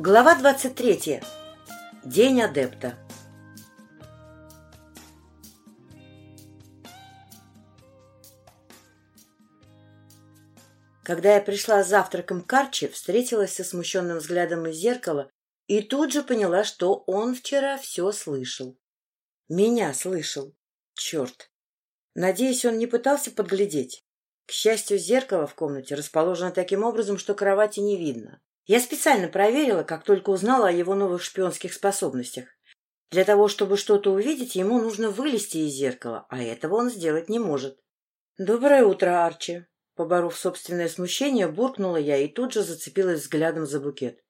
Глава 23. День адепта. Когда я пришла с завтраком к Арчи, встретилась со смущенным взглядом из зеркала и тут же поняла, что он вчера все слышал. Меня слышал. Черт. Надеюсь, он не пытался подглядеть. К счастью, зеркало в комнате расположено таким образом, что кровати не видно. Я специально проверила, как только узнала о его новых шпионских способностях. Для того, чтобы что-то увидеть, ему нужно вылезти из зеркала, а этого он сделать не может. «Доброе утро, Арчи!» Поборов собственное смущение, буркнула я и тут же зацепилась взглядом за букет.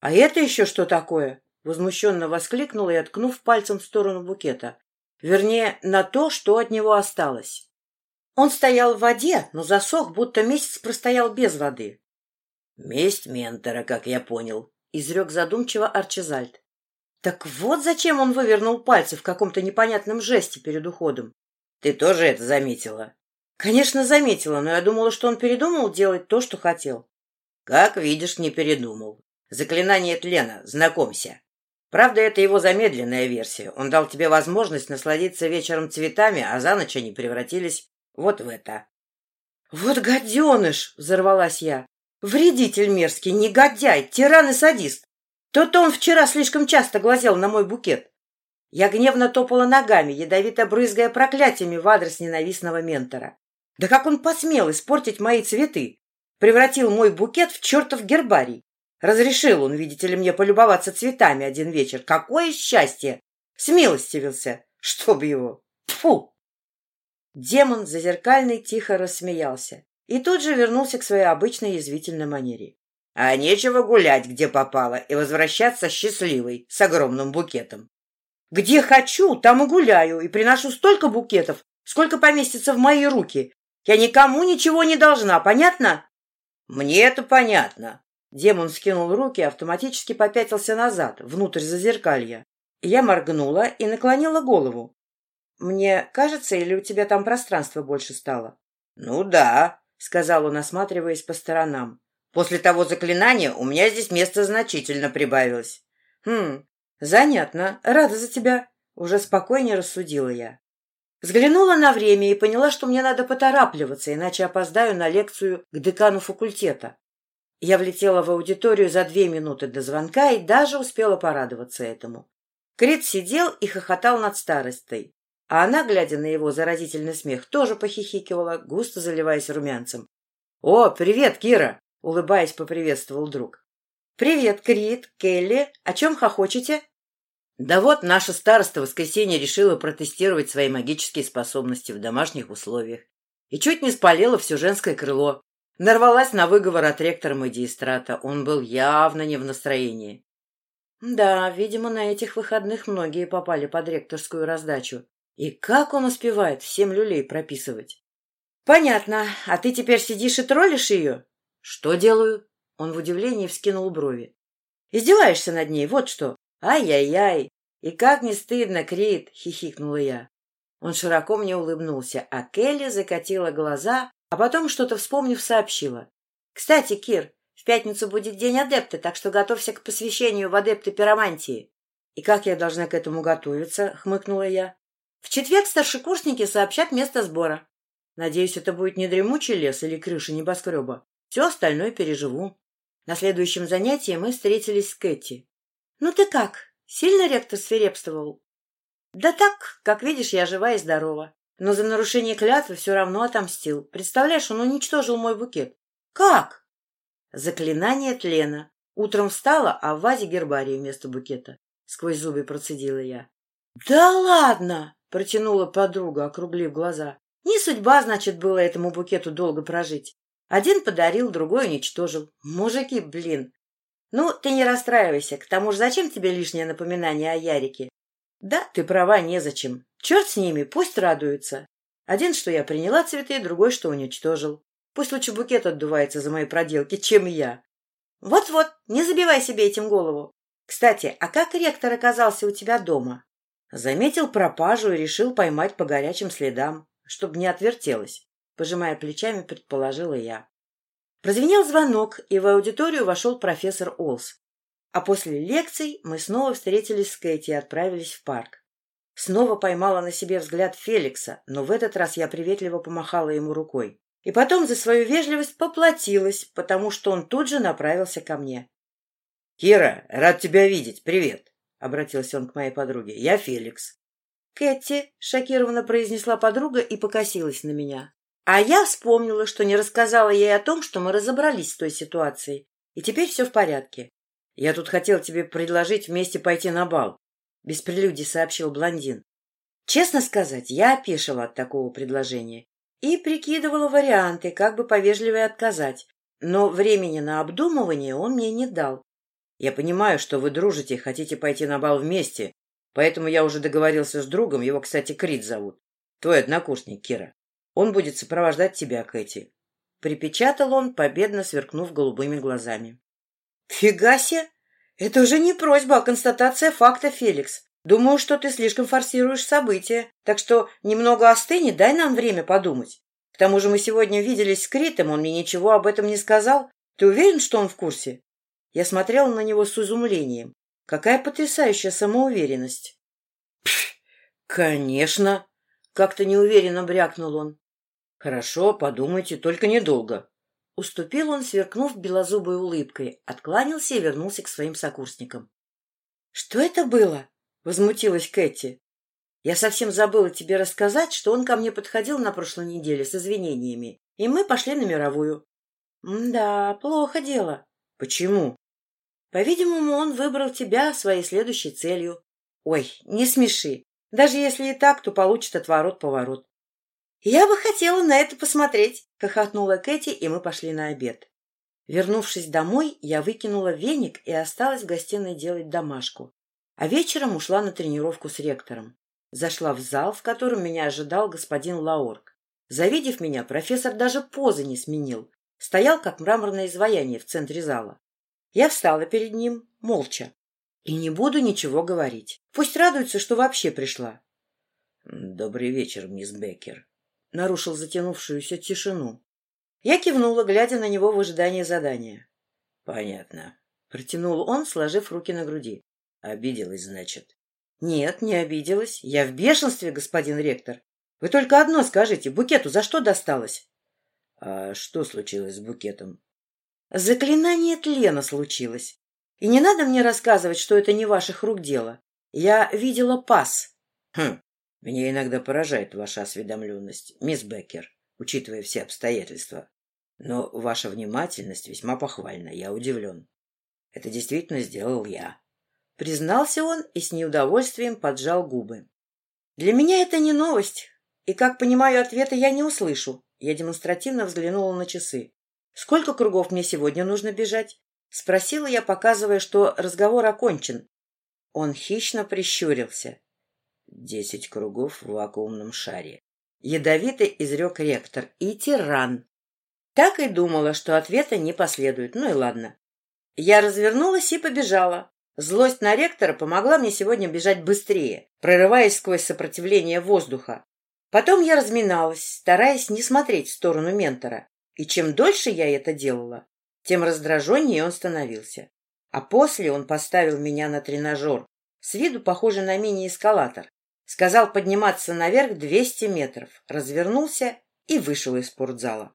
«А это еще что такое?» Возмущенно воскликнула и, откнув пальцем в сторону букета. Вернее, на то, что от него осталось. Он стоял в воде, но засох, будто месяц простоял без воды. «Месть ментора, как я понял», — изрек задумчиво Арчизальд. «Так вот зачем он вывернул пальцы в каком-то непонятном жесте перед уходом. Ты тоже это заметила?» «Конечно, заметила, но я думала, что он передумал делать то, что хотел». «Как видишь, не передумал. Заклинание тлена, знакомься. Правда, это его замедленная версия. Он дал тебе возможность насладиться вечером цветами, а за ночь они превратились вот в это». «Вот гаденыш!» — взорвалась я. Вредитель мерзкий, негодяй, тиран и садист. То-то он вчера слишком часто глазел на мой букет. Я гневно топала ногами, ядовито брызгая проклятиями в адрес ненавистного ментора. Да как он посмел испортить мои цветы? Превратил мой букет в чертов гербарий. Разрешил он, видите ли, мне полюбоваться цветами один вечер. Какое счастье! Смилостивился. Чтоб его! Тфу! Демон зазеркальный тихо рассмеялся и тут же вернулся к своей обычной язвительной манере. А нечего гулять, где попало, и возвращаться счастливой, с огромным букетом. Где хочу, там и гуляю, и приношу столько букетов, сколько поместится в мои руки. Я никому ничего не должна, понятно? Мне это понятно. Демон скинул руки и автоматически попятился назад, внутрь зазеркалья. Я моргнула и наклонила голову. Мне кажется, или у тебя там пространства больше стало? Ну да, — сказал он, осматриваясь по сторонам. «После того заклинания у меня здесь место значительно прибавилось». «Хм, занятно. Рада за тебя», — уже спокойнее рассудила я. Взглянула на время и поняла, что мне надо поторапливаться, иначе опоздаю на лекцию к декану факультета. Я влетела в аудиторию за две минуты до звонка и даже успела порадоваться этому. Крит сидел и хохотал над старостой. А она, глядя на его заразительный смех, тоже похихикивала, густо заливаясь румянцем. — О, привет, Кира! — улыбаясь, поприветствовал друг. — Привет, Крит, Келли. О чем хохочете? — Да вот, наша староста в воскресенье решила протестировать свои магические способности в домашних условиях. И чуть не спалила все женское крыло. Нарвалась на выговор от ректора магистрата. Он был явно не в настроении. Да, видимо, на этих выходных многие попали под ректорскую раздачу. И как он успевает всем люлей прописывать? Понятно. А ты теперь сидишь и троллишь ее? Что делаю? Он в удивлении вскинул брови. Издеваешься над ней, вот что. Ай-яй-яй. И как не стыдно, Крит, хихикнула я. Он широко мне улыбнулся, а Келли закатила глаза, а потом, что-то вспомнив, сообщила. «Кстати, Кир, в пятницу будет день адепта, так что готовься к посвящению в адепты пиромантии». «И как я должна к этому готовиться?» — хмыкнула я. В четверг старшекурсники сообщат место сбора. Надеюсь, это будет не дремучий лес или крыша небоскреба. Все остальное переживу. На следующем занятии мы встретились с Кэти. — Ну ты как? Сильно ректор свирепствовал? — Да так, как видишь, я жива и здорова. Но за нарушение клятвы все равно отомстил. Представляешь, он уничтожил мой букет. — Как? — Заклинание тлена. Утром встала, а в вазе гербарий вместо букета. Сквозь зубы процедила я. — Да ладно! Протянула подруга, округлив глаза. Не судьба, значит, было этому букету долго прожить. Один подарил, другой уничтожил. Мужики, блин. Ну, ты не расстраивайся. К тому же зачем тебе лишнее напоминание о Ярике? Да, ты права, незачем. Черт с ними, пусть радуются. Один, что я приняла цветы, другой, что уничтожил. Пусть лучше букет отдувается за мои проделки, чем я. Вот-вот, не забивай себе этим голову. Кстати, а как ректор оказался у тебя дома? Заметил пропажу и решил поймать по горячим следам, чтобы не отвертелась. Пожимая плечами, предположила я. Прозвенел звонок, и в аудиторию вошел профессор Олс. А после лекций мы снова встретились с Кэти и отправились в парк. Снова поймала на себе взгляд Феликса, но в этот раз я приветливо помахала ему рукой. И потом за свою вежливость поплатилась, потому что он тут же направился ко мне. — Кира, рад тебя видеть. Привет! — обратился он к моей подруге. — Я Феликс. — Кэти, — шокированно произнесла подруга и покосилась на меня. А я вспомнила, что не рассказала ей о том, что мы разобрались с той ситуацией, и теперь все в порядке. «Я тут хотел тебе предложить вместе пойти на бал», — без прелюдий сообщил блондин. Честно сказать, я опешила от такого предложения и прикидывала варианты, как бы повежливее отказать, но времени на обдумывание он мне не дал. «Я понимаю, что вы дружите и хотите пойти на бал вместе, поэтому я уже договорился с другом, его, кстати, Крит зовут, твой однокурсник, Кира. Он будет сопровождать тебя, Кэти». Припечатал он, победно сверкнув голубыми глазами. Фига себе! Это уже не просьба, а констатация факта, Феликс. Думаю, что ты слишком форсируешь события, так что немного остыни, дай нам время подумать. К тому же мы сегодня виделись с Критом, он мне ничего об этом не сказал. Ты уверен, что он в курсе? Я смотрела на него с изумлением. Какая потрясающая самоуверенность. — Конечно! — как-то неуверенно брякнул он. — Хорошо, подумайте, только недолго. Уступил он, сверкнув белозубой улыбкой, откланялся и вернулся к своим сокурсникам. — Что это было? — возмутилась Кэти. — Я совсем забыла тебе рассказать, что он ко мне подходил на прошлой неделе с извинениями, и мы пошли на мировую. — Да, плохо дело. — Почему? — По-видимому, он выбрал тебя своей следующей целью. — Ой, не смеши. Даже если и так, то получит отворот-поворот. «Я бы хотела на это посмотреть», — хохотнула Кэти, и мы пошли на обед. Вернувшись домой, я выкинула веник и осталась в гостиной делать домашку. А вечером ушла на тренировку с ректором. Зашла в зал, в котором меня ожидал господин Лаорг. Завидев меня, профессор даже позы не сменил. Стоял, как мраморное изваяние в центре зала. Я встала перед ним, молча. И не буду ничего говорить. Пусть радуется, что вообще пришла. — Добрый вечер, мисс Беккер, нарушил затянувшуюся тишину. Я кивнула, глядя на него в ожидании задания. — Понятно. Протянул он, сложив руки на груди. — Обиделась, значит? — Нет, не обиделась. Я в бешенстве, господин ректор. Вы только одно скажите, букету за что досталось? — А что случилось с букетом? — Заклинание тлена случилось. И не надо мне рассказывать, что это не ваших рук дело. Я видела пас. — Хм, меня иногда поражает ваша осведомленность, мисс Беккер, учитывая все обстоятельства. Но ваша внимательность весьма похвальна, я удивлен. Это действительно сделал я. Признался он и с неудовольствием поджал губы. Для меня это не новость, и, как понимаю, ответа я не услышу. Я демонстративно взглянула на часы. Сколько кругов мне сегодня нужно бежать? Спросила я, показывая, что разговор окончен. Он хищно прищурился. Десять кругов в вакуумном шаре. Ядовитый изрек ректор и тиран. Так и думала, что ответа не последует. Ну и ладно. Я развернулась и побежала. Злость на ректора помогла мне сегодня бежать быстрее, прорываясь сквозь сопротивление воздуха. Потом я разминалась, стараясь не смотреть в сторону ментора. И чем дольше я это делала, тем раздраженнее он становился. А после он поставил меня на тренажер, с виду похожий на мини-эскалатор. Сказал подниматься наверх 200 метров, развернулся и вышел из спортзала.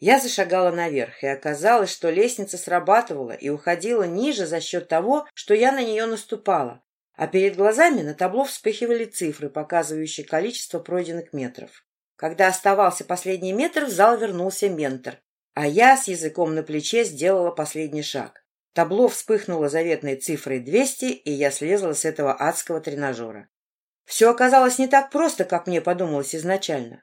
Я зашагала наверх, и оказалось, что лестница срабатывала и уходила ниже за счет того, что я на нее наступала, а перед глазами на табло вспыхивали цифры, показывающие количество пройденных метров. Когда оставался последний метр, в зал вернулся ментор, а я с языком на плече сделала последний шаг. Табло вспыхнуло заветной цифрой 200, и я слезла с этого адского тренажера. Все оказалось не так просто, как мне подумалось изначально.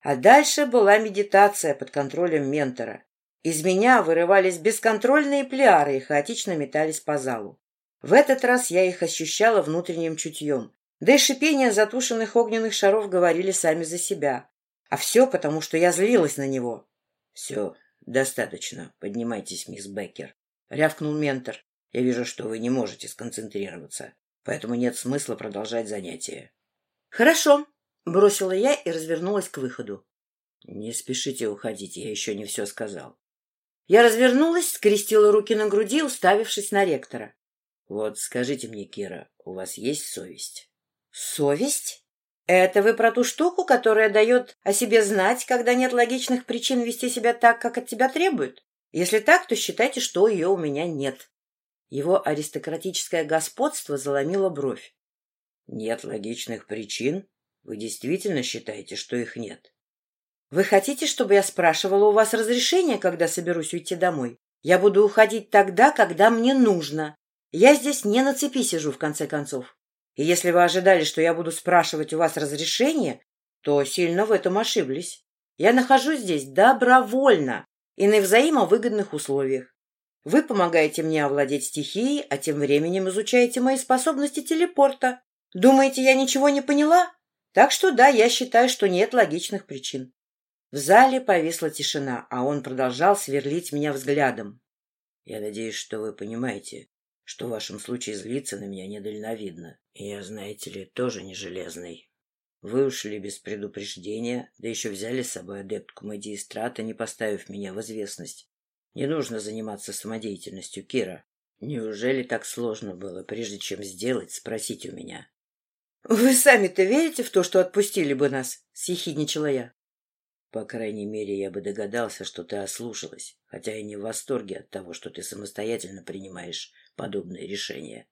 А дальше была медитация под контролем ментора. Из меня вырывались бесконтрольные плеары и хаотично метались по залу. В этот раз я их ощущала внутренним чутьем. Да и шипение затушенных огненных шаров говорили сами за себя. А все потому, что я злилась на него. — Все, достаточно. Поднимайтесь, мисс Беккер. — рявкнул ментор. — Я вижу, что вы не можете сконцентрироваться поэтому нет смысла продолжать занятие. — Хорошо, — бросила я и развернулась к выходу. — Не спешите уходить, я еще не все сказал. Я развернулась, скрестила руки на груди, уставившись на ректора. Вот скажите мне, Кира, у вас есть совесть? Совесть? Это вы про ту штуку, которая дает о себе знать, когда нет логичных причин вести себя так, как от тебя требуют? Если так, то считайте, что ее у меня нет. Его аристократическое господство заломило бровь. Нет логичных причин? Вы действительно считаете, что их нет? Вы хотите, чтобы я спрашивала у вас разрешение, когда соберусь уйти домой? Я буду уходить тогда, когда мне нужно. Я здесь не на цепи сижу, в конце концов. И если вы ожидали, что я буду спрашивать у вас разрешение, то сильно в этом ошиблись. Я нахожусь здесь добровольно и на взаимовыгодных условиях. Вы помогаете мне овладеть стихией, а тем временем изучаете мои способности телепорта. Думаете, я ничего не поняла? Так что да, я считаю, что нет логичных причин. В зале повисла тишина, а он продолжал сверлить меня взглядом. Я надеюсь, что вы понимаете, что в вашем случае злиться на меня недальновидно. Я, знаете ли, тоже не железный. Вы ушли без предупреждения, да еще взяли с собой адептку магистрата, не поставив меня в известность. Не нужно заниматься самодеятельностью, Кира. Неужели так сложно было, прежде чем сделать, спросить у меня? — Вы сами-то верите в то, что отпустили бы нас? — съехидничала я. — По крайней мере, я бы догадался, что ты ослушалась, хотя и не в восторге от того, что ты самостоятельно принимаешь подобные решения. —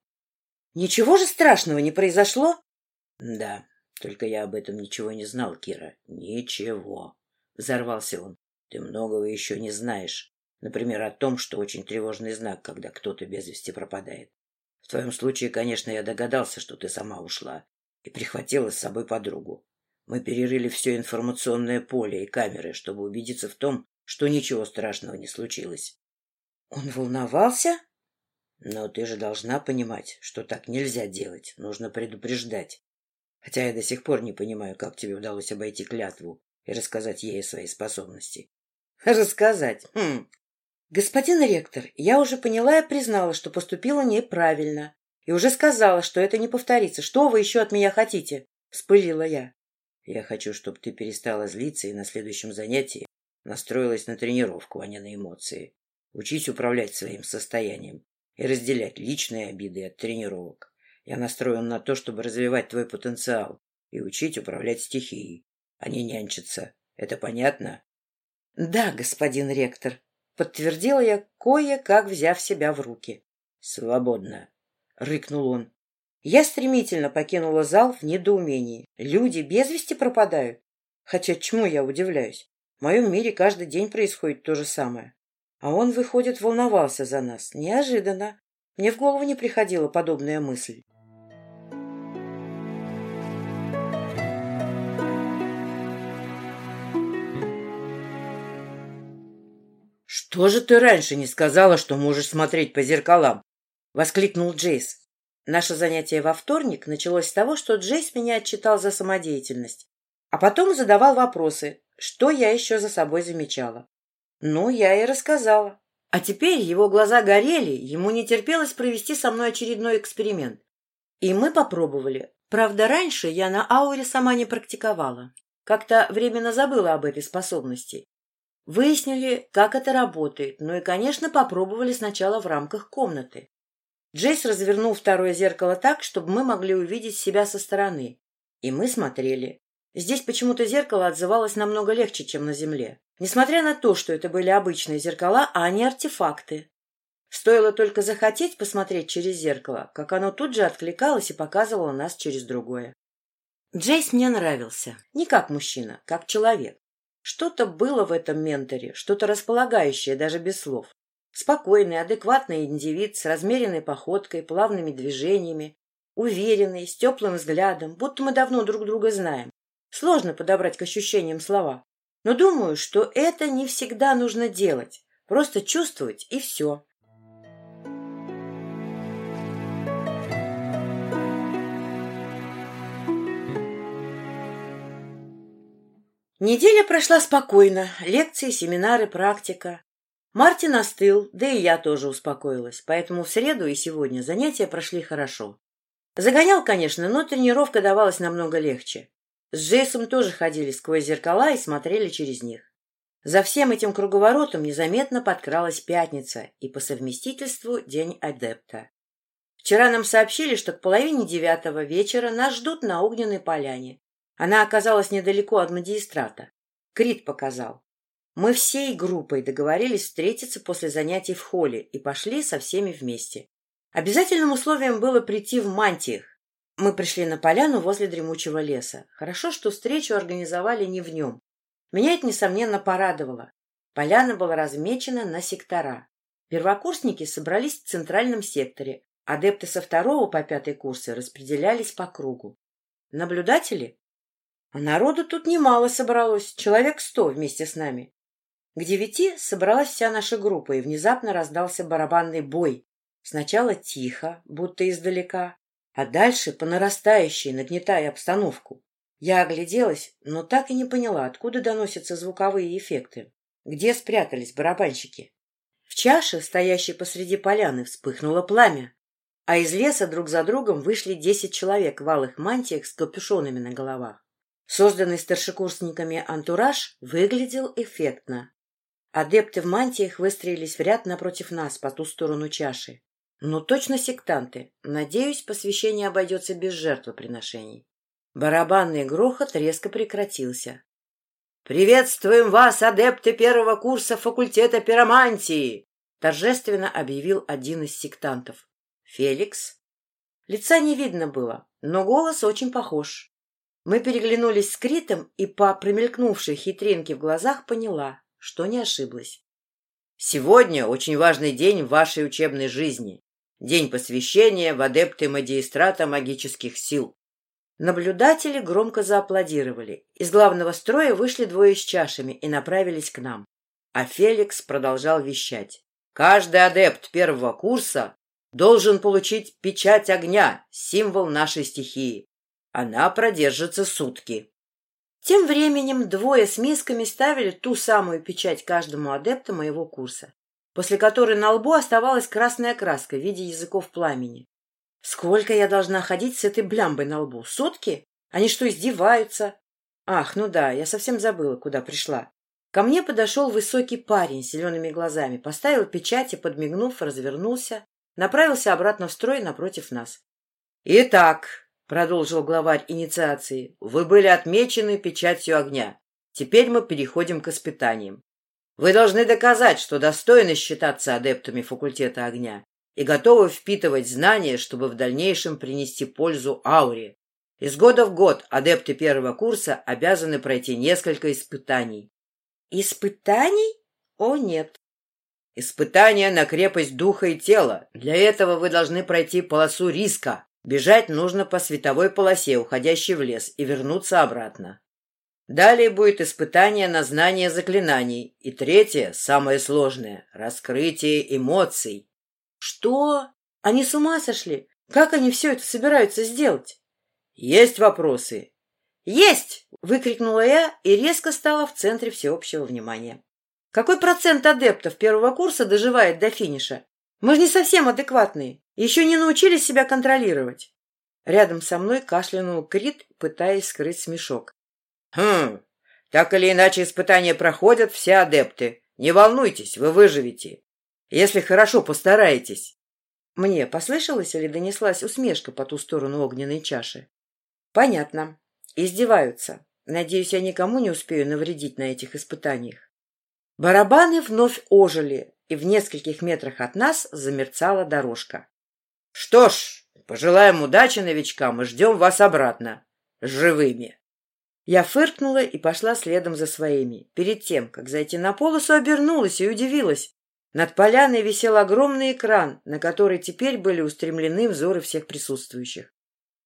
Ничего же страшного не произошло? — Да, только я об этом ничего не знал, Кира. Ничего. Взорвался он. Ты многого еще не знаешь. Например, о том, что очень тревожный знак, когда кто-то без вести пропадает. В твоем случае, конечно, я догадался, что ты сама ушла и прихватила с собой подругу. Мы перерыли все информационное поле и камеры, чтобы убедиться в том, что ничего страшного не случилось. Он волновался? Но ты же должна понимать, что так нельзя делать. Нужно предупреждать. Хотя я до сих пор не понимаю, как тебе удалось обойти клятву и рассказать ей о своей способности. Рассказать? Хм. Господин ректор, я уже поняла и признала, что поступила неправильно. И уже сказала, что это не повторится. Что вы еще от меня хотите? Вспылила я. Я хочу, чтобы ты перестала злиться и на следующем занятии настроилась на тренировку, а не на эмоции. Учись управлять своим состоянием и разделять личные обиды от тренировок. Я настроен на то, чтобы развивать твой потенциал и учить управлять стихией, а не нянчиться. Это понятно? — Да, господин ректор, — подтвердила я, кое-как взяв себя в руки. — Свободно, — рыкнул он. Я стремительно покинула зал в недоумении. Люди без вести пропадают. Хотя чему я удивляюсь? В моем мире каждый день происходит то же самое. А он, выходит, волновался за нас. Неожиданно. Мне в голову не приходила подобная мысль. «Что же ты раньше не сказала, что можешь смотреть по зеркалам?» — воскликнул Джейс. Наше занятие во вторник началось с того, что Джейс меня отчитал за самодеятельность, а потом задавал вопросы, что я еще за собой замечала. Ну, я и рассказала. А теперь его глаза горели, ему не терпелось провести со мной очередной эксперимент. И мы попробовали. Правда, раньше я на ауре сама не практиковала. Как-то временно забыла об этой способности. Выяснили, как это работает, ну и, конечно, попробовали сначала в рамках комнаты. Джейс развернул второе зеркало так, чтобы мы могли увидеть себя со стороны. И мы смотрели. Здесь почему-то зеркало отзывалось намного легче, чем на Земле. Несмотря на то, что это были обычные зеркала, а не артефакты. Стоило только захотеть посмотреть через зеркало, как оно тут же откликалось и показывало нас через другое. Джейс мне нравился. Не как мужчина, как человек. Что-то было в этом менторе, что-то располагающее даже без слов. Спокойный, адекватный индивид с размеренной походкой, плавными движениями, уверенный, с теплым взглядом, будто мы давно друг друга знаем. Сложно подобрать к ощущениям слова. Но думаю, что это не всегда нужно делать. Просто чувствовать и все. Неделя прошла спокойно. Лекции, семинары, практика. Мартин остыл, да и я тоже успокоилась, поэтому в среду и сегодня занятия прошли хорошо. Загонял, конечно, но тренировка давалась намного легче. С Джейсом тоже ходили сквозь зеркала и смотрели через них. За всем этим круговоротом незаметно подкралась пятница и по совместительству День Адепта. Вчера нам сообщили, что к половине девятого вечера нас ждут на огненной поляне. Она оказалась недалеко от магистрата. Крит показал. Мы всей группой договорились встретиться после занятий в холле и пошли со всеми вместе. Обязательным условием было прийти в мантиях. Мы пришли на поляну возле дремучего леса. Хорошо, что встречу организовали не в нем. Меня это, несомненно, порадовало. Поляна была размечена на сектора. Первокурсники собрались в центральном секторе, Адепты со второго по пятый курсы распределялись по кругу. Наблюдатели? А народу тут немало собралось, человек сто вместе с нами. К девяти собралась вся наша группа, и внезапно раздался барабанный бой. Сначала тихо, будто издалека, а дальше по нарастающей, нагнетая обстановку. Я огляделась, но так и не поняла, откуда доносятся звуковые эффекты. Где спрятались барабанщики? В чаше, стоящей посреди поляны, вспыхнуло пламя а из леса друг за другом вышли десять человек в алых мантиях с капюшонами на головах. Созданный старшекурсниками антураж выглядел эффектно. Адепты в мантиях выстроились в ряд напротив нас по ту сторону чаши. Ну, точно сектанты. Надеюсь, посвящение обойдется без жертвоприношений. Барабанный грохот резко прекратился. «Приветствуем вас, адепты первого курса факультета пиромантии!» торжественно объявил один из сектантов. Феликс. Лица не видно было, но голос очень похож. Мы переглянулись с Критом, и по промелькнувшей хитринке в глазах поняла, что не ошиблась. Сегодня очень важный день в вашей учебной жизни. День посвящения в адепты магистрата магических сил. Наблюдатели громко зааплодировали. Из главного строя вышли двое с чашами и направились к нам. А Феликс продолжал вещать. Каждый адепт первого курса должен получить печать огня, символ нашей стихии. Она продержится сутки. Тем временем двое с мисками ставили ту самую печать каждому адепту моего курса, после которой на лбу оставалась красная краска в виде языков пламени. Сколько я должна ходить с этой блямбой на лбу? Сутки? Они что, издеваются? Ах, ну да, я совсем забыла, куда пришла. Ко мне подошел высокий парень с зелеными глазами, поставил печать и, подмигнув, развернулся направился обратно в строй напротив нас. — Итак, — продолжил главарь инициации, — вы были отмечены печатью огня. Теперь мы переходим к испытаниям. Вы должны доказать, что достойны считаться адептами факультета огня и готовы впитывать знания, чтобы в дальнейшем принести пользу ауре. Из года в год адепты первого курса обязаны пройти несколько испытаний. Испытаний? О, нет. Испытание на крепость духа и тела. Для этого вы должны пройти полосу риска. Бежать нужно по световой полосе, уходящей в лес, и вернуться обратно. Далее будет испытание на знание заклинаний. И третье, самое сложное — раскрытие эмоций. Что? Они с ума сошли? Как они все это собираются сделать? Есть вопросы? Есть! Выкрикнула я и резко стала в центре всеобщего внимания. Какой процент адептов первого курса доживает до финиша? Мы же не совсем адекватные, еще не научились себя контролировать. Рядом со мной кашлянул Крит, пытаясь скрыть смешок. Хм, так или иначе испытания проходят все адепты. Не волнуйтесь, вы выживете. Если хорошо постараетесь. Мне послышалась или донеслась усмешка по ту сторону огненной чаши? Понятно. Издеваются. Надеюсь, я никому не успею навредить на этих испытаниях. Барабаны вновь ожили, и в нескольких метрах от нас замерцала дорожка. — Что ж, пожелаем удачи новичкам и ждем вас обратно. Живыми. Я фыркнула и пошла следом за своими. Перед тем, как зайти на полосу, обернулась и удивилась. Над поляной висел огромный экран, на который теперь были устремлены взоры всех присутствующих.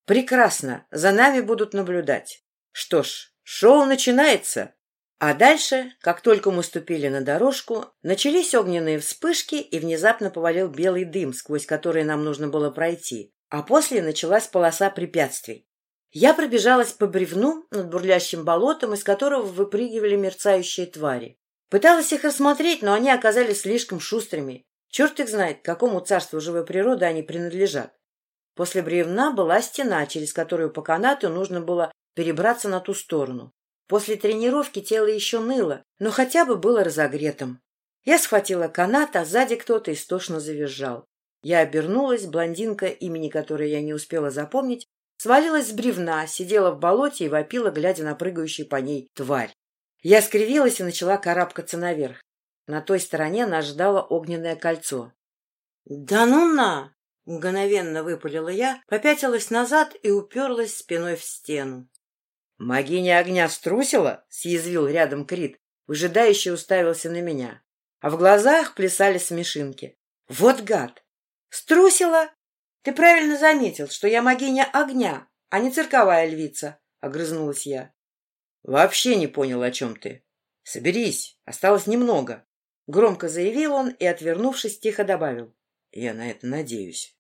Прекрасно, за нами будут наблюдать. Что ж, шоу начинается. А дальше, как только мы ступили на дорожку, начались огненные вспышки и внезапно повалил белый дым, сквозь который нам нужно было пройти, а после началась полоса препятствий. Я пробежалась по бревну над бурлящим болотом, из которого выпрыгивали мерцающие твари. Пыталась их рассмотреть, но они оказались слишком шустрыми. Черт их знает, к какому царству живой природы они принадлежат. После бревна была стена, через которую по канату нужно было перебраться на ту сторону. После тренировки тело еще ныло, но хотя бы было разогретым. Я схватила канат, а сзади кто-то истошно завизжал. Я обернулась, блондинка, имени которой я не успела запомнить, свалилась с бревна, сидела в болоте и вопила, глядя на прыгающую по ней тварь. Я скривилась и начала карабкаться наверх. На той стороне нас ждало огненное кольцо. — Да ну на! — мгновенно выпалила я, попятилась назад и уперлась спиной в стену. — Магиня огня струсила? — съязвил рядом Крит, выжидающе уставился на меня. А в глазах плясали смешинки. — Вот гад! Струсила? Ты правильно заметил, что я магиня огня, а не цирковая львица, — огрызнулась я. — Вообще не понял, о чем ты. Соберись, осталось немного. Громко заявил он и, отвернувшись, тихо добавил. Я на это надеюсь.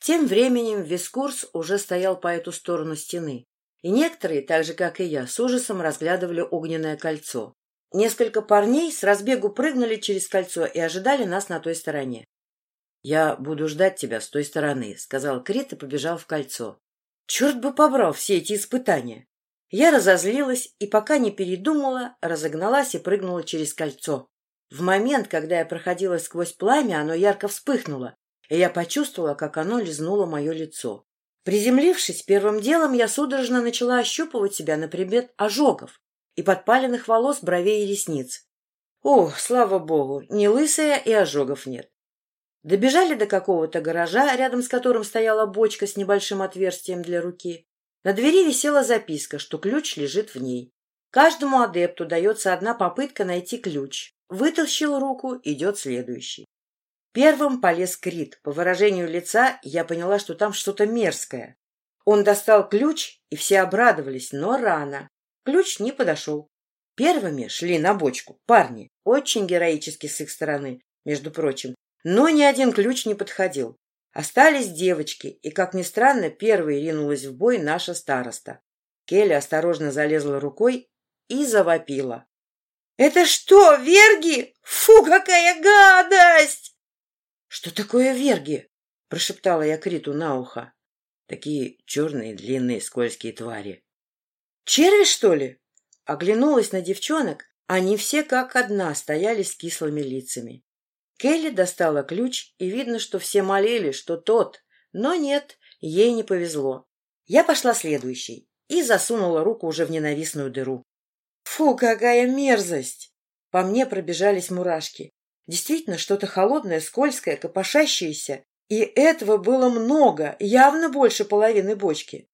Тем временем Вискурс уже стоял по эту сторону стены, и некоторые, так же, как и я, с ужасом разглядывали огненное кольцо. Несколько парней с разбегу прыгнули через кольцо и ожидали нас на той стороне. — Я буду ждать тебя с той стороны, — сказал Крит и побежал в кольцо. Черт бы побрал все эти испытания! Я разозлилась и, пока не передумала, разогналась и прыгнула через кольцо. В момент, когда я проходила сквозь пламя, оно ярко вспыхнуло, и я почувствовала, как оно лизнуло мое лицо. Приземлившись, первым делом я судорожно начала ощупывать себя на предмет ожогов и подпаленных волос, бровей и ресниц. О, слава богу, не лысая и ожогов нет. Добежали до какого-то гаража, рядом с которым стояла бочка с небольшим отверстием для руки. На двери висела записка, что ключ лежит в ней. Каждому адепту дается одна попытка найти ключ. Вытащил руку, идет следующий. Первым полез Крит. По выражению лица я поняла, что там что-то мерзкое. Он достал ключ, и все обрадовались, но рано. Ключ не подошел. Первыми шли на бочку парни, очень героически с их стороны, между прочим, но ни один ключ не подходил. Остались девочки, и, как ни странно, первой ринулась в бой наша староста. Келли осторожно залезла рукой и завопила. «Это что, верги? Фу, какая гадость!» «Что такое верги?» — прошептала я Криту на ухо. Такие черные, длинные, скользкие твари. «Черви, что ли?» Оглянулась на девчонок. Они все как одна стояли с кислыми лицами. Келли достала ключ, и видно, что все молили, что тот. Но нет, ей не повезло. Я пошла следующей и засунула руку уже в ненавистную дыру. Фу, какая мерзость! По мне пробежались мурашки. Действительно, что-то холодное, скользкое, копошащееся. И этого было много, явно больше половины бочки.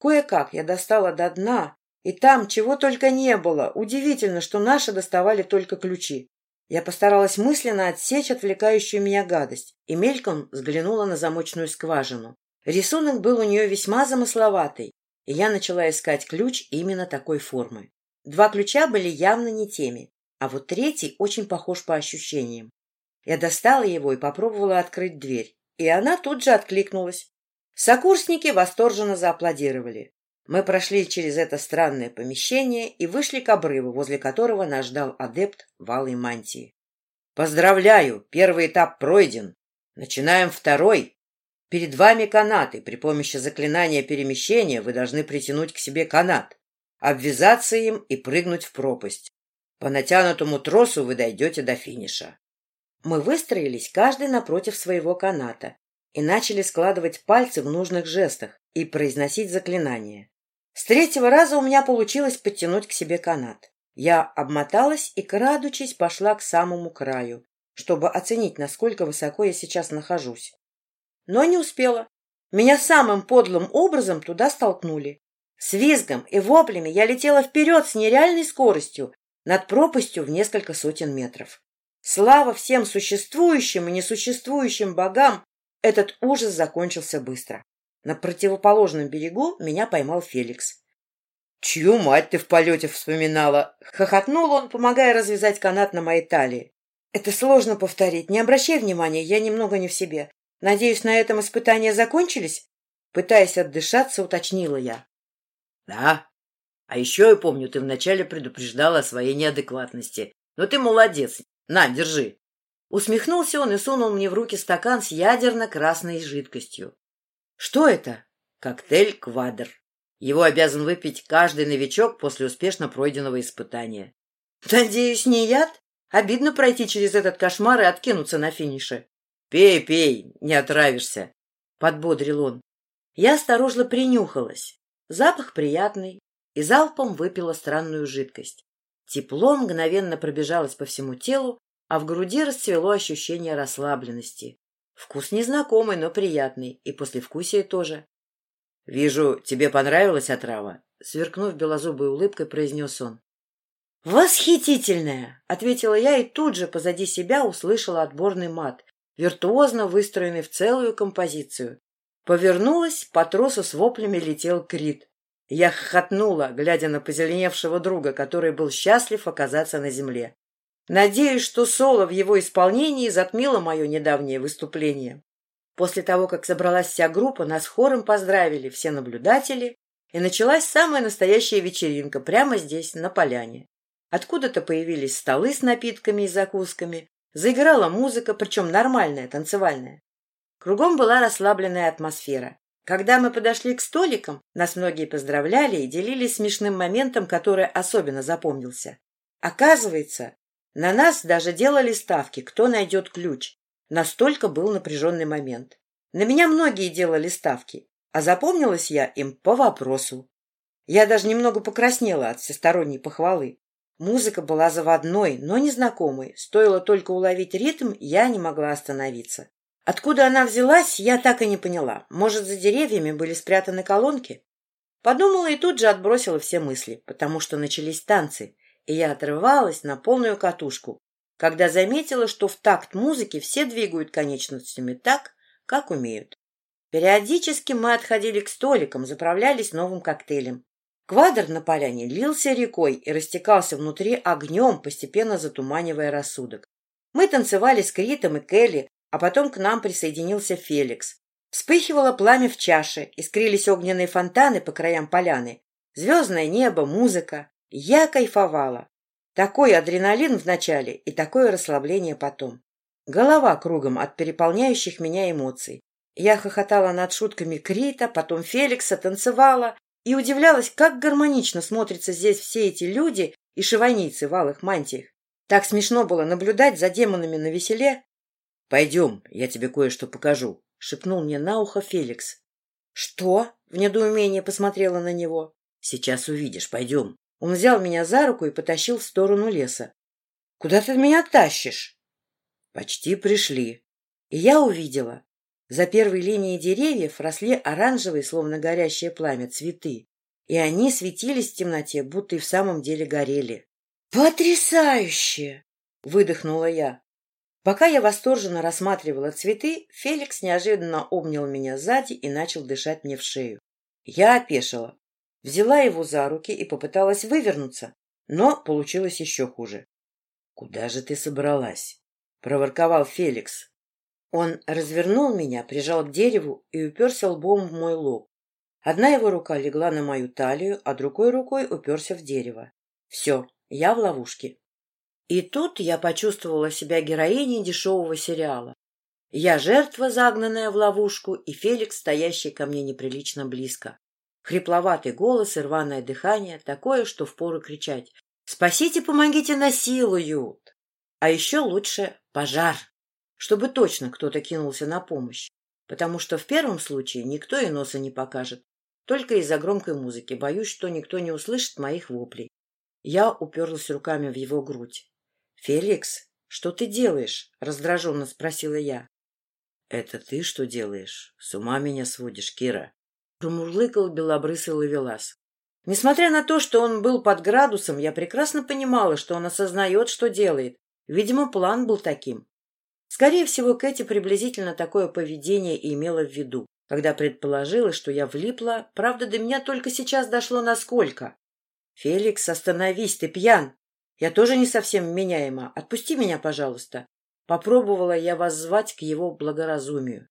Кое-как я достала до дна, и там чего только не было. Удивительно, что наши доставали только ключи. Я постаралась мысленно отсечь отвлекающую меня гадость и мельком взглянула на замочную скважину. Рисунок был у нее весьма замысловатый, и я начала искать ключ именно такой формы. Два ключа были явно не теми, а вот третий очень похож по ощущениям. Я достала его и попробовала открыть дверь, и она тут же откликнулась. Сокурсники восторженно зааплодировали. Мы прошли через это странное помещение и вышли к обрыву, возле которого нас ждал адепт в алой мантии. «Поздравляю! Первый этап пройден. Начинаем второй. Перед вами канаты. При помощи заклинания перемещения вы должны притянуть к себе канат обвязаться им и прыгнуть в пропасть. По натянутому тросу вы дойдете до финиша. Мы выстроились каждый напротив своего каната и начали складывать пальцы в нужных жестах и произносить заклинания. С третьего раза у меня получилось подтянуть к себе канат. Я обмоталась и, крадучись, пошла к самому краю, чтобы оценить, насколько высоко я сейчас нахожусь. Но не успела. Меня самым подлым образом туда столкнули. С визгом и воплями я летела вперед с нереальной скоростью, над пропастью в несколько сотен метров. Слава всем существующим и несуществующим богам, этот ужас закончился быстро. На противоположном берегу меня поймал Феликс. — Чью мать ты в полете вспоминала? — хохотнул он, помогая развязать канат на моей талии. — Это сложно повторить. Не обращай внимания, я немного не в себе. Надеюсь, на этом испытания закончились? Пытаясь отдышаться, уточнила я. Да. А еще я помню, ты вначале предупреждала о своей неадекватности. Но ты молодец. На, держи. Усмехнулся он и сунул мне в руки стакан с ядерно-красной жидкостью. Что это? Коктейль «Квадр». Его обязан выпить каждый новичок после успешно пройденного испытания. Надеюсь, не яд? Обидно пройти через этот кошмар и откинуться на финише. Пей, пей, не отравишься, — подбодрил он. Я осторожно принюхалась. Запах приятный, и залпом выпила странную жидкость. Тепло мгновенно пробежалось по всему телу, а в груди расцвело ощущение расслабленности. Вкус незнакомый, но приятный, и послевкусие тоже. — Вижу, тебе понравилась отрава? — сверкнув белозубой улыбкой, произнес он. «Восхитительная!» — ответила я и тут же позади себя услышала отборный мат, виртуозно выстроенный в целую композицию. Повернулась, по тросу с воплями летел Крит. Я хохотнула, глядя на позеленевшего друга, который был счастлив оказаться на земле. Надеюсь, что соло в его исполнении затмило мое недавнее выступление. После того, как собралась вся группа, нас хором поздравили все наблюдатели, и началась самая настоящая вечеринка прямо здесь, на поляне. Откуда-то появились столы с напитками и закусками, заиграла музыка, причем нормальная, танцевальная. Кругом была расслабленная атмосфера. Когда мы подошли к столикам, нас многие поздравляли и делились смешным моментом, который особенно запомнился. Оказывается, на нас даже делали ставки, кто найдет ключ. Настолько был напряженный момент. На меня многие делали ставки, а запомнилась я им по вопросу. Я даже немного покраснела от всесторонней похвалы. Музыка была заводной, но незнакомой. Стоило только уловить ритм, я не могла остановиться. Откуда она взялась, я так и не поняла. Может, за деревьями были спрятаны колонки? Подумала и тут же отбросила все мысли, потому что начались танцы, и я отрывалась на полную катушку, когда заметила, что в такт музыки все двигают конечностями так, как умеют. Периодически мы отходили к столикам, заправлялись новым коктейлем. Квадр на поляне лился рекой и растекался внутри огнем, постепенно затуманивая рассудок. Мы танцевали с Критом и Келли, а потом к нам присоединился Феликс. Вспыхивало пламя в чаше, искрились огненные фонтаны по краям поляны. Звездное небо, музыка. Я кайфовала. Такой адреналин в начале и такое расслабление потом. Голова кругом от переполняющих меня эмоций. Я хохотала над шутками Крита, потом Феликса, танцевала и удивлялась, как гармонично смотрятся здесь все эти люди и шиванийцы в алых мантиях. Так смешно было наблюдать за демонами на веселе, «Пойдем, я тебе кое-что покажу», — шепнул мне на ухо Феликс. «Что?» — в недоумении посмотрела на него. «Сейчас увидишь, пойдем». Он взял меня за руку и потащил в сторону леса. «Куда ты меня тащишь?» «Почти пришли». И я увидела. За первой линией деревьев росли оранжевые, словно горящее пламя, цветы. И они светились в темноте, будто и в самом деле горели. «Потрясающе!» — выдохнула я. Пока я восторженно рассматривала цветы, Феликс неожиданно обнял меня сзади и начал дышать мне в шею. Я опешила. Взяла его за руки и попыталась вывернуться, но получилось еще хуже. — Куда же ты собралась? — проворковал Феликс. Он развернул меня, прижал к дереву и уперся лбом в мой лоб. Одна его рука легла на мою талию, а другой рукой уперся в дерево. Все, я в ловушке. И тут я почувствовала себя героиней дешевого сериала. Я жертва, загнанная в ловушку, и Феликс, стоящий ко мне неприлично близко. Хрипловатый голос и рваное дыхание, такое, что впору кричать «Спасите, помогите, насилуют!» А еще лучше пожар, чтобы точно кто-то кинулся на помощь, потому что в первом случае никто и носа не покажет, только из-за громкой музыки, боюсь, что никто не услышит моих воплей. Я уперлась руками в его грудь. «Феликс, что ты делаешь?» — раздраженно спросила я. «Это ты что делаешь? С ума меня сводишь, Кира?» Промурлыкал белобрысый ловелас. Несмотря на то, что он был под градусом, я прекрасно понимала, что он осознает, что делает. Видимо, план был таким. Скорее всего, Кэти приблизительно такое поведение и имела в виду, когда предположила, что я влипла, правда, до меня только сейчас дошло насколько. «Феликс, остановись, ты пьян!» Я тоже не совсем меняема. Отпусти меня, пожалуйста. Попробовала я воззвать к его благоразумию.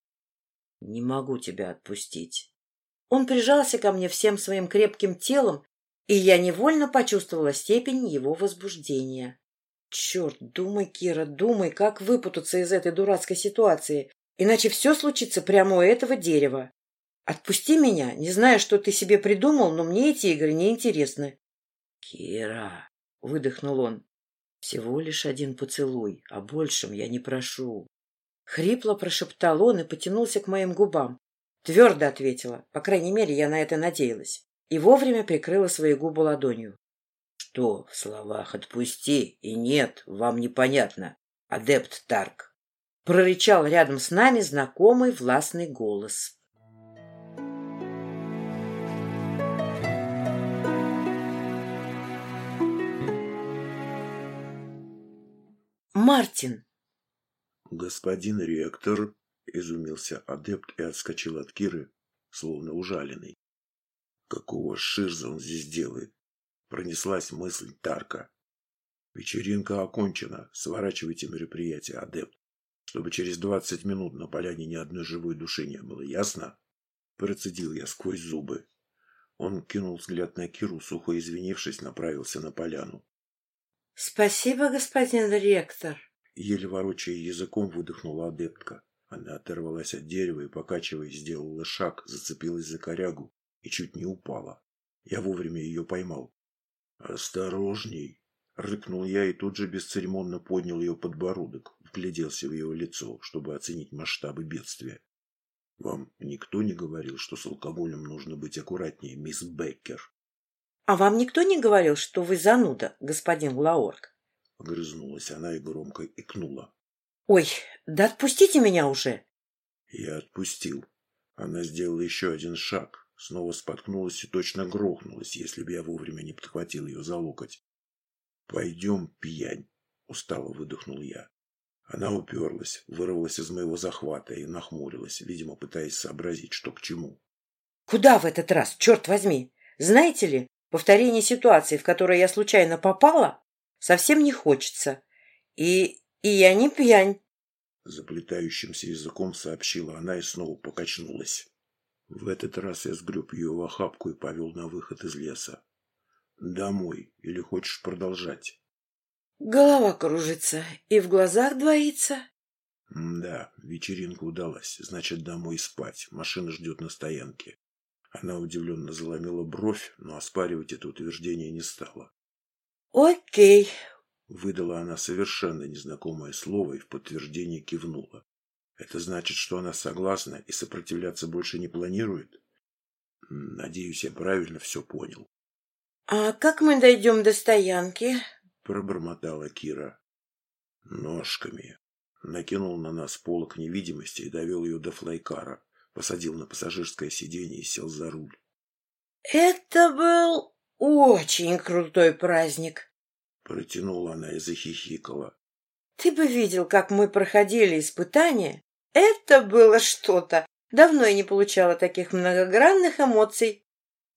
Не могу тебя отпустить. Он прижался ко мне всем своим крепким телом, и я невольно почувствовала степень его возбуждения. Черт, думай, Кира, думай, как выпутаться из этой дурацкой ситуации, иначе все случится прямо у этого дерева. Отпусти меня, не знаю, что ты себе придумал, но мне эти игры не интересны. Кира, — выдохнул он. — Всего лишь один поцелуй, а большем я не прошу. Хрипло прошептал он и потянулся к моим губам. Твердо ответила, по крайней мере, я на это надеялась, и вовремя прикрыла свои губы ладонью. — Что в словах «отпусти» и «нет» вам непонятно, адепт Тарк? — прорычал рядом с нами знакомый властный голос. Мартин. Господин ректор, изумился адепт и отскочил от Киры, словно ужаленный. Какого ширза он здесь делает? Пронеслась мысль Тарка. Вечеринка окончена. Сворачивайте мероприятие, адепт. Чтобы через двадцать минут на поляне ни одной живой души не было, ясно? Процедил я сквозь зубы. Он кинул взгляд на Киру, сухо извинившись, направился на поляну. — Спасибо, господин ректор. Еле ворочая языком, выдохнула адептка. Она оторвалась от дерева и, покачиваясь, сделала шаг, зацепилась за корягу и чуть не упала. Я вовремя ее поймал. «Осторожней!» — рыкнул я и тут же бесцеремонно поднял ее подбородок, вгляделся в ее лицо, чтобы оценить масштабы бедствия. «Вам никто не говорил, что с алкоголем нужно быть аккуратнее, мисс Беккер?» «А вам никто не говорил, что вы зануда, господин Лаорг?» Огрызнулась она и громко икнула. «Ой, да отпустите меня уже!» Я отпустил. Она сделала еще один шаг, снова споткнулась и точно грохнулась, если бы я вовремя не подхватил ее за локоть. «Пойдем, пьянь!» — устало выдохнул я. Она уперлась, вырвалась из моего захвата и нахмурилась, видимо, пытаясь сообразить, что к чему. «Куда в этот раз, черт возьми? Знаете ли, повторение ситуации, в которой я случайно попала, совсем не хочется. И... и я не пьянь. Заплетающимся языком сообщила она и снова покачнулась. В этот раз я сгреб ее в охапку и повел на выход из леса. «Домой. Или хочешь продолжать?» Голова кружится и в глазах двоится. «Да, вечеринка удалась. Значит, домой спать. Машина ждет на стоянке». Она удивленно заломила бровь, но оспаривать это утверждение не стала. «Окей», — выдала она совершенно незнакомое слово и в подтверждение кивнула. «Это значит, что она согласна и сопротивляться больше не планирует?» «Надеюсь, я правильно все понял». «А как мы дойдем до стоянки?» — пробормотала Кира. «Ножками». Накинул на нас полок невидимости и довел ее до флайкара, посадил на пассажирское сиденье и сел за руль. «Это был очень крутой праздник!» Протянула она и захихикала. «Ты бы видел, как мы проходили испытания! Это было что-то! Давно я не получала таких многогранных эмоций!»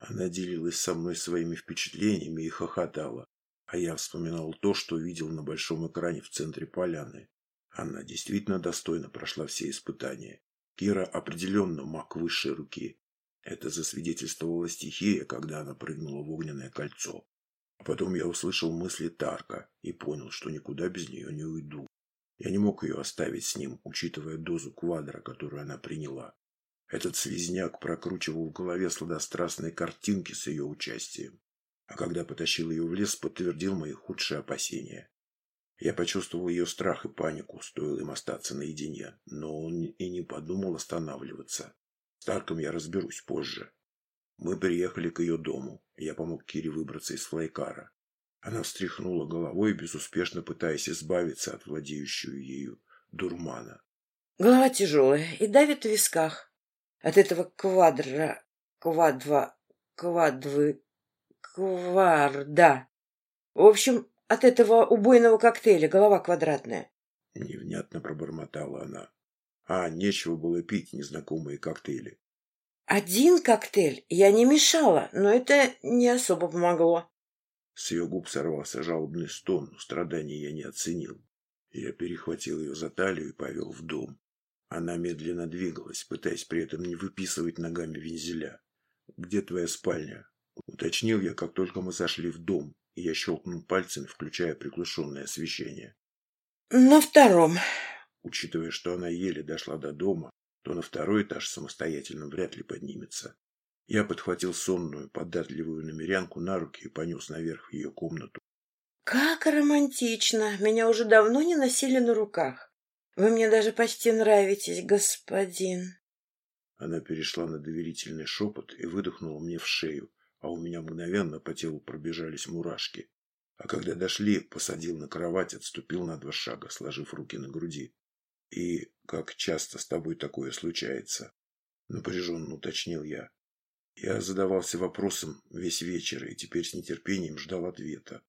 Она делилась со мной своими впечатлениями и хохотала, а я вспоминал то, что видел на большом экране в центре поляны. Она действительно достойно прошла все испытания. Кира определенно маг высшей руки. Это засвидетельствовала стихия, когда она прыгнула в огненное кольцо. Потом я услышал мысли Тарка и понял, что никуда без нее не уйду. Я не мог ее оставить с ним, учитывая дозу квадра, которую она приняла. Этот связняк прокручивал в голове сладострастные картинки с ее участием. А когда потащил ее в лес, подтвердил мои худшие опасения. Я почувствовал ее страх и панику, стоило им остаться наедине, но он и не подумал останавливаться. С Тарком я разберусь позже. Мы приехали к ее дому. Я помог Кире выбраться из флайкара. Она встряхнула головой, безуспешно пытаясь избавиться от владеющего ею дурмана. Голова тяжелая и давит в висках. От этого квадра... квадва... квадвы... кварда. В общем, от этого убойного коктейля голова квадратная. Невнятно пробормотала она. А, нечего было пить незнакомые коктейли. Один коктейль я не мешала, но это не особо помогло. С ее губ сорвался жалобный стон, но страдания я не оценил. Я перехватил ее за талию и повел в дом. Она медленно двигалась, пытаясь при этом не выписывать ногами вензеля. «Где твоя спальня?» Уточнил я, как только мы зашли в дом, и я щелкнул пальцами, включая приглушенное освещение. «На втором», Учитывая, что она еле дошла до дома, то на второй этаж самостоятельно вряд ли поднимется. Я подхватил сонную, податливую намерянку на руки и понес наверх в ее комнату. «Как романтично! Меня уже давно не носили на руках!» Вы мне даже почти нравитесь, господин. Она перешла на доверительный шепот и выдохнула мне в шею, а у меня мгновенно по телу пробежались мурашки. А когда дошли, посадил на кровать, отступил на два шага, сложив руки на груди. «И как часто с тобой такое случается?» — напряженно уточнил я. Я задавался вопросом весь вечер и теперь с нетерпением ждал ответа.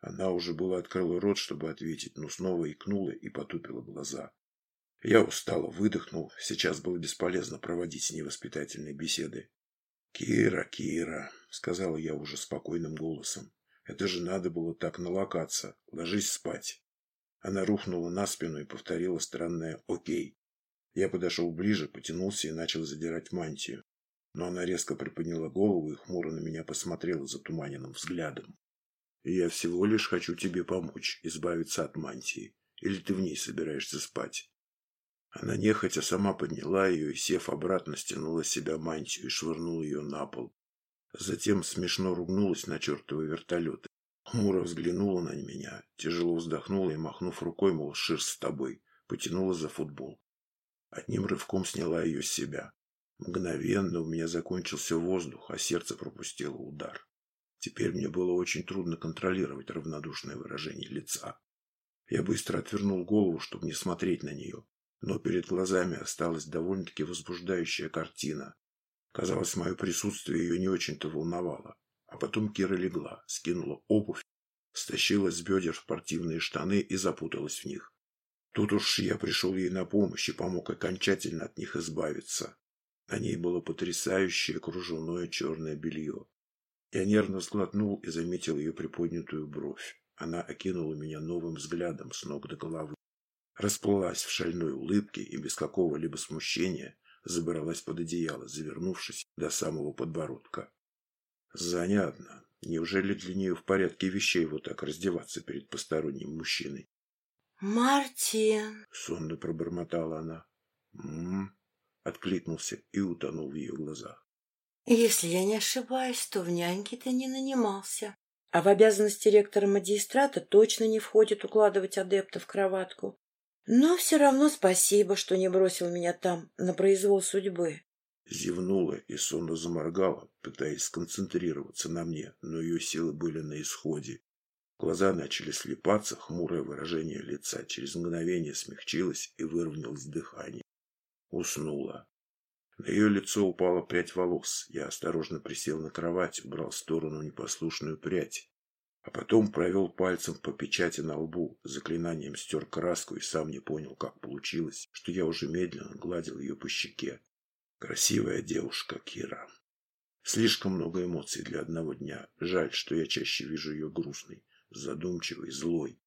Она уже была открыла рот, чтобы ответить, но снова икнула и потупила глаза. Я устало выдохнул, сейчас было бесполезно проводить с ней воспитательные беседы. «Кира, Кира», — сказала я уже спокойным голосом, — «это же надо было так налокаться. Ложись спать». Она рухнула на спину и повторила странное «Окей». Я подошел ближе, потянулся и начал задирать мантию. Но она резко приподняла голову и хмуро на меня посмотрела затуманенным взглядом. «Я всего лишь хочу тебе помочь, избавиться от мантии. Или ты в ней собираешься спать?» Она нехотя сама подняла ее и, сев обратно, стянула с себя мантию и швырнула ее на пол. Затем смешно ругнулась на чертовы вертолеты. Хмуро взглянула на меня, тяжело вздохнула и, махнув рукой, мол, шир с тобой, потянула за футбол. Одним рывком сняла ее с себя. Мгновенно у меня закончился воздух, а сердце пропустило удар. Теперь мне было очень трудно контролировать равнодушное выражение лица. Я быстро отвернул голову, чтобы не смотреть на нее. Но перед глазами осталась довольно-таки возбуждающая картина. Казалось, мое присутствие ее не очень-то волновало. А потом Кира легла, скинула обувь, стащила с бедер спортивные штаны и запуталась в них. Тут уж я пришел ей на помощь и помог окончательно от них избавиться. На ней было потрясающее кружевное черное белье. Я нервно сглотнул и заметил ее приподнятую бровь. Она окинула меня новым взглядом с ног до головы расплылась в шальной улыбке и без какого-либо смущения забралась под одеяло, завернувшись до самого подбородка. Занятно. Неужели для нее в порядке вещей вот так раздеваться перед посторонним мужчиной? «Мартин!» — сонно пробормотала она. «М-м-м!» откликнулся и утонул в ее глазах. «Если я не ошибаюсь, то в няньке ты не нанимался. А в обязанности ректора магистрата точно не входит укладывать адепта в кроватку. Но все равно спасибо, что не бросил меня там, на произвол судьбы. Зевнула и сонно заморгала, пытаясь сконцентрироваться на мне, но ее силы были на исходе. Глаза начали слепаться, хмурое выражение лица через мгновение смягчилось и выровнялось дыхание. Уснула. На ее лицо упала прядь волос. Я осторожно присел на кровать, убрал в сторону непослушную прядь. А потом провел пальцем по печати на лбу, заклинанием стер краску и сам не понял, как получилось, что я уже медленно гладил ее по щеке. Красивая девушка Кира. Слишком много эмоций для одного дня. Жаль, что я чаще вижу ее грустной, задумчивой, злой,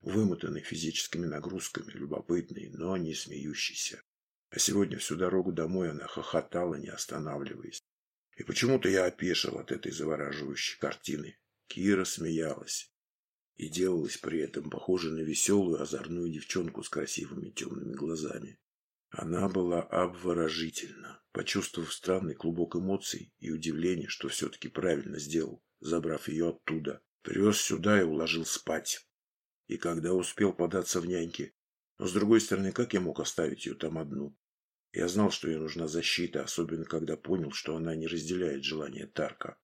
вымотанной физическими нагрузками, любопытной, но не смеющейся. А сегодня всю дорогу домой она хохотала, не останавливаясь. И почему-то я опешил от этой завораживающей картины. Кира смеялась и делалась при этом похожа на веселую озорную девчонку с красивыми темными глазами. Она была обворожительна, почувствовав странный клубок эмоций и удивление, что все-таки правильно сделал, забрав ее оттуда, привез сюда и уложил спать. И когда успел податься в няньки, но с другой стороны, как я мог оставить ее там одну? Я знал, что ей нужна защита, особенно когда понял, что она не разделяет желания Тарка.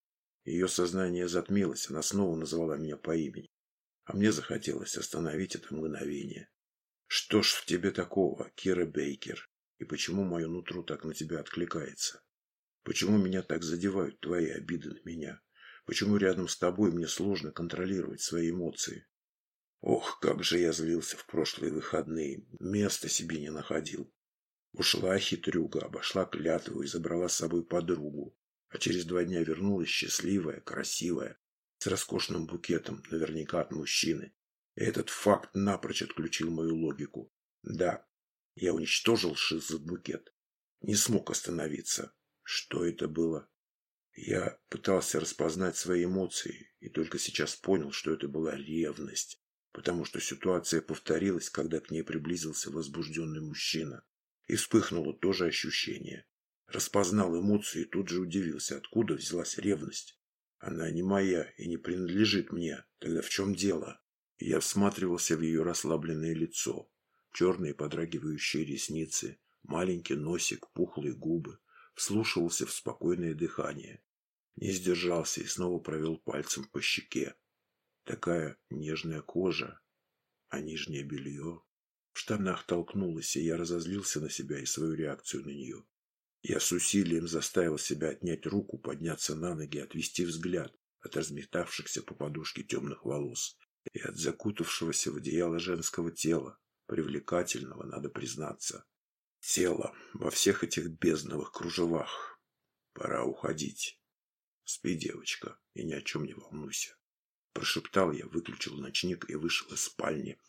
Ее сознание затмилось, она снова назвала меня по имени. А мне захотелось остановить это мгновение. Что ж в тебе такого, Кира Бейкер? И почему мое нутро так на тебя откликается? Почему меня так задевают твои обиды на меня? Почему рядом с тобой мне сложно контролировать свои эмоции? Ох, как же я злился в прошлые выходные. Места себе не находил. Ушла хитрюга, обошла клятву и забрала с собой подругу а через два дня вернулась счастливая, красивая, с роскошным букетом, наверняка от мужчины. Этот факт напрочь отключил мою логику. Да, я уничтожил шизот букет. Не смог остановиться. Что это было? Я пытался распознать свои эмоции и только сейчас понял, что это была ревность, потому что ситуация повторилась, когда к ней приблизился возбужденный мужчина. И вспыхнуло то же ощущение. Распознал эмоции и тут же удивился, откуда взялась ревность. Она не моя и не принадлежит мне. Тогда в чем дело? Я всматривался в ее расслабленное лицо. черные подрагивающие ресницы, маленький носик, пухлые губы, вслушивался в спокойное дыхание. Не сдержался и снова провел пальцем по щеке. Такая нежная кожа, а нижнее белье. В штанах толкнулась, и я разозлился на себя и свою реакцию на нее. Я с усилием заставил себя отнять руку, подняться на ноги, отвести взгляд от разметавшихся по подушке темных волос и от закутавшегося в одеяло женского тела, привлекательного, надо признаться. Тело во всех этих бездновых кружевах. Пора уходить. Спи, девочка, и ни о чем не волнуйся. Прошептал я, выключил ночник и вышел из спальни,